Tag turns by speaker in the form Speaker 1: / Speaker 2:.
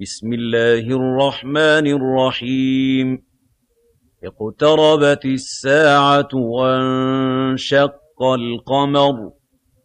Speaker 1: بسم الله الرحمن الرحيم. اقتربت الساعة وانشق القمر.